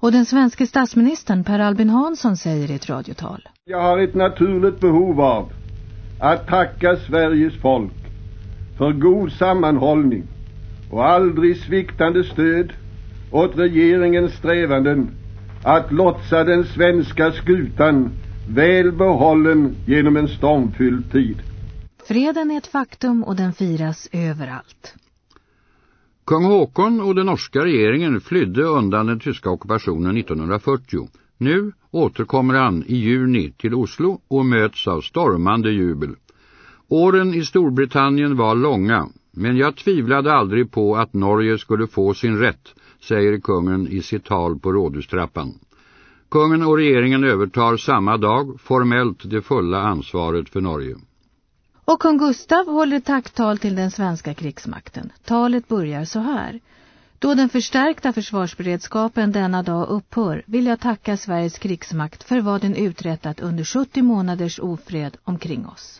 Och den svenska statsministern Per Albin Hansson säger i ett radiotal. Jag har ett naturligt behov av att tacka Sveriges folk för god sammanhållning och aldrig sviktande stöd åt regeringens strävanden att lotsa den svenska skutan väl behållen genom en stormfylld tid. Freden är ett faktum och den firas överallt. Kung Håkon och den norska regeringen flydde undan den tyska ockupationen 1940. Nu återkommer han i juni till Oslo och möts av stormande jubel. Åren i Storbritannien var långa, men jag tvivlade aldrig på att Norge skulle få sin rätt, säger kungen i sitt tal på rådhustrappan. Kungen och regeringen övertar samma dag formellt det fulla ansvaret för Norge. Och kung Gustav håller tacktal till den svenska krigsmakten. Talet börjar så här. Då den förstärkta försvarsberedskapen denna dag upphör vill jag tacka Sveriges krigsmakt för vad den uträttat under 70 månaders ofred omkring oss.